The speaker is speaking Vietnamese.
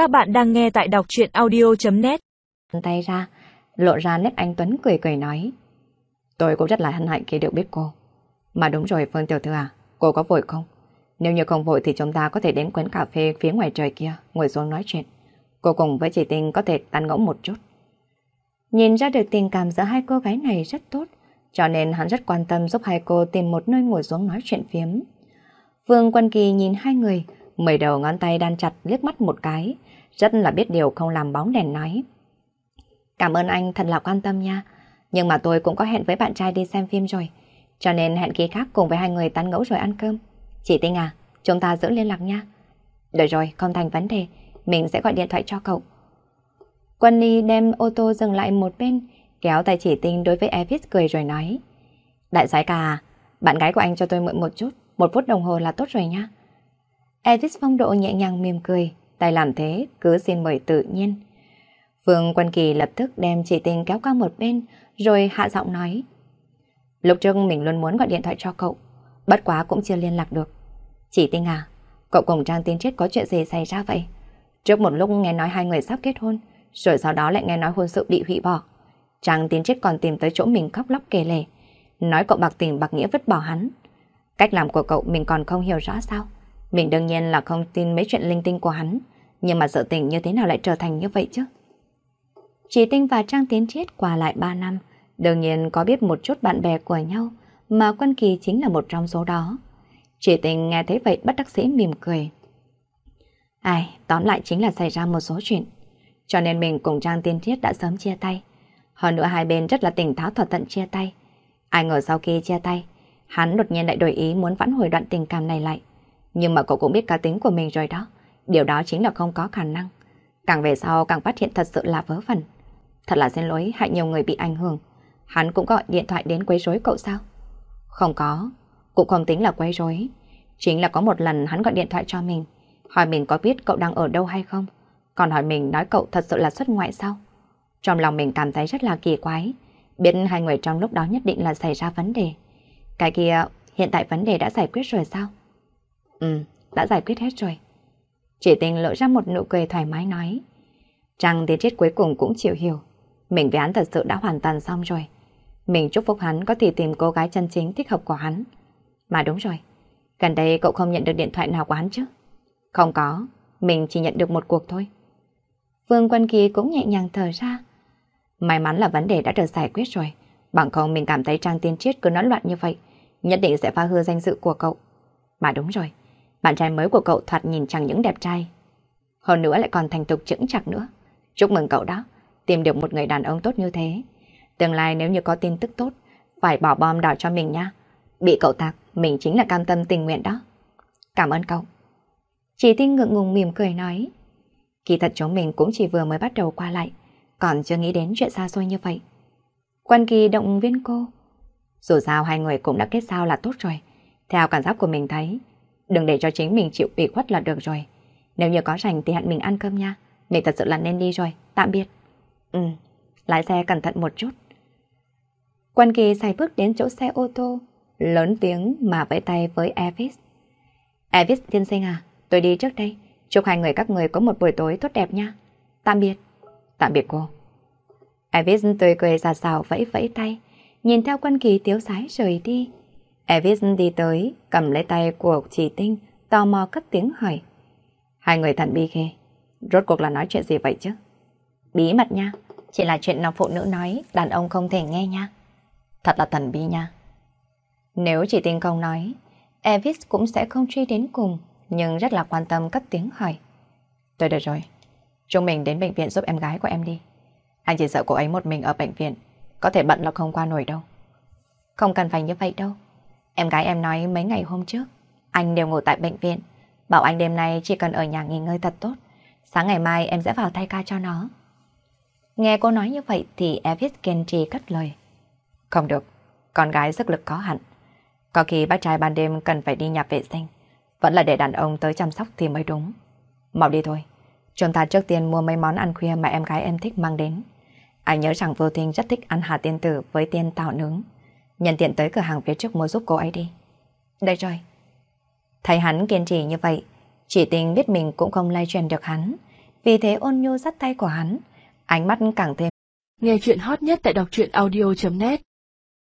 Các bạn đang nghe tại đọc chuyện audio.net Tay ra, lộ ra nét anh Tuấn cười cười nói. Tôi cũng rất là hân hạnh khi được biết cô. Mà đúng rồi Phương Tiểu Thư à, cô có vội không? Nếu như không vội thì chúng ta có thể đến quán cà phê phía ngoài trời kia, ngồi xuống nói chuyện. Cô cùng với chị Tinh có thể tán ngẫu một chút. Nhìn ra được tình cảm giữa hai cô gái này rất tốt, cho nên hắn rất quan tâm giúp hai cô tìm một nơi ngồi xuống nói chuyện phiếm. Vương Quân Kỳ nhìn hai người, mười đầu ngón tay đan chặt liếc mắt một cái, rất là biết điều không làm bóng đèn nói. Cảm ơn anh thật là quan tâm nha, nhưng mà tôi cũng có hẹn với bạn trai đi xem phim rồi, cho nên hẹn kỳ khác cùng với hai người tán ngẫu rồi ăn cơm. Chị Tinh à, chúng ta giữ liên lạc nha. Được rồi, không thành vấn đề, mình sẽ gọi điện thoại cho cậu. Quân Ly đem ô tô dừng lại một bên, kéo tay chỉ Tinh đối với Evis cười rồi nói. Đại soái ca à, bạn gái của anh cho tôi mượn một chút, một phút đồng hồ là tốt rồi nha. Edith phong độ nhẹ nhàng mỉm cười, tay làm thế cứ xin mời tự nhiên. Phương Quân Kỳ lập tức đem chị tình kéo qua một bên, rồi hạ giọng nói. Lúc trước mình luôn muốn gọi điện thoại cho cậu, bất quá cũng chưa liên lạc được. Chị tình à, cậu cùng Trang Tiến Chết có chuyện gì xảy ra vậy? Trước một lúc nghe nói hai người sắp kết hôn, rồi sau đó lại nghe nói hôn sự bị hủy bỏ. Trang Tiến Chết còn tìm tới chỗ mình khóc lóc kể lể, nói cậu bạc tình bạc nghĩa vứt bỏ hắn. Cách làm của cậu mình còn không hiểu rõ sao? Mình đương nhiên là không tin mấy chuyện linh tinh của hắn, nhưng mà sự tình như thế nào lại trở thành như vậy chứ? Chỉ Tinh và Trang Tiến Chiết qua lại 3 năm, đương nhiên có biết một chút bạn bè của nhau, mà Quân Kỳ chính là một trong số đó. Chỉ Tinh nghe thấy vậy bất đắc sĩ mỉm cười. Ai, tóm lại chính là xảy ra một số chuyện. Cho nên mình cùng Trang Tiến Chiết đã sớm chia tay. Hơn nữa hai bên rất là tỉnh táo thỏa thuận chia tay. Ai ngờ sau khi chia tay, hắn đột nhiên lại đổi ý muốn vãn hồi đoạn tình cảm này lại. Nhưng mà cậu cũng biết cá tính của mình rồi đó. Điều đó chính là không có khả năng. Càng về sau, càng phát hiện thật sự là vớ vẩn. Thật là xin lỗi, hại nhiều người bị ảnh hưởng. Hắn cũng gọi điện thoại đến quấy rối cậu sao? Không có. Cũng không tính là quấy rối. Chính là có một lần hắn gọi điện thoại cho mình. Hỏi mình có biết cậu đang ở đâu hay không? Còn hỏi mình nói cậu thật sự là xuất ngoại sao? Trong lòng mình cảm thấy rất là kỳ quái. Biết hai người trong lúc đó nhất định là xảy ra vấn đề. Cái kia, hiện tại vấn đề đã giải quyết rồi sao? Ừ, đã giải quyết hết rồi. Chỉ tình lộ ra một nụ cười thoải mái nói. Trang tiên chết cuối cùng cũng chịu hiểu. Mình với hắn thật sự đã hoàn toàn xong rồi. Mình chúc phúc hắn có thể tìm cô gái chân chính thích hợp của hắn. Mà đúng rồi, gần đây cậu không nhận được điện thoại nào của hắn chứ? Không có, mình chỉ nhận được một cuộc thôi. Vương Quân Kỳ cũng nhẹ nhàng thở ra. May mắn là vấn đề đã được giải quyết rồi. Bằng không mình cảm thấy Trang Tiên Triết cứ nói loạn như vậy, nhất định sẽ phá hư danh dự của cậu. Mà đúng rồi, bạn trai mới của cậu thoạt nhìn chẳng những đẹp trai, hơn nữa lại còn thành tục chững chặt nữa. Chúc mừng cậu đó, tìm được một người đàn ông tốt như thế. Tương lai nếu như có tin tức tốt, phải bỏ bom đảo cho mình nha. Bị cậu tạc, mình chính là cam tâm tình nguyện đó. Cảm ơn cậu. Chỉ tinh ngượng ngùng mỉm cười nói. Kỳ thật chúng mình cũng chỉ vừa mới bắt đầu qua lại, còn chưa nghĩ đến chuyện xa xôi như vậy. Quan kỳ động viên cô. Dù sao hai người cũng đã kết giao là tốt rồi. Theo cảm giác của mình thấy, đừng để cho chính mình chịu ủy khuất là được rồi. Nếu như có rảnh thì hẹn mình ăn cơm nha. Mình thật sự là nên đi rồi. Tạm biệt. Ừ, lái xe cẩn thận một chút. Quan kỳ xài bước đến chỗ xe ô tô, lớn tiếng mà vẫy tay với Evis. Evis tiên sinh à, tôi đi trước đây. Chúc hai người các người có một buổi tối tốt đẹp nha. Tạm biệt. Tạm biệt cô. Evis tươi cười xà xào vẫy vẫy tay, nhìn theo Quan kỳ tiếu sái rời đi. Evis đi tới, cầm lấy tay của chị Tinh, tò mò cất tiếng hỏi. Hai người thần bi khê, rốt cuộc là nói chuyện gì vậy chứ? Bí mật nha, chỉ là chuyện nào phụ nữ nói, đàn ông không thể nghe nha. Thật là thần bí nha. Nếu chị Tinh không nói, Evis cũng sẽ không truy đến cùng, nhưng rất là quan tâm cất tiếng hỏi. Tôi được rồi, chúng mình đến bệnh viện giúp em gái của em đi. Anh chỉ sợ cô ấy một mình ở bệnh viện, có thể bận là không qua nổi đâu. Không cần phải như vậy đâu. Em gái em nói mấy ngày hôm trước, anh đều ngủ tại bệnh viện, bảo anh đêm nay chỉ cần ở nhà nghỉ ngơi thật tốt. Sáng ngày mai em sẽ vào thay ca cho nó. Nghe cô nói như vậy thì Evis kiên trì cất lời. Không được, con gái sức lực có hạn. Có khi bác trai ban đêm cần phải đi nhà vệ sinh, vẫn là để đàn ông tới chăm sóc thì mới đúng. Mau đi thôi, chúng ta trước tiên mua mấy món ăn khuya mà em gái em thích mang đến. Anh nhớ rằng Vô tình rất thích ăn hà tiên tử với tiên tảo nướng. Nhân tiện tới cửa hàng phía trước mua giúp cô ấy đi. Đây rồi. Thấy hắn kiên trì như vậy, chỉ tình biết mình cũng không lay truyền được hắn, vì thế ôn nhu dắt tay của hắn, ánh mắt càng thêm. Nghe chuyện hot nhất tại đọc truyện audio.net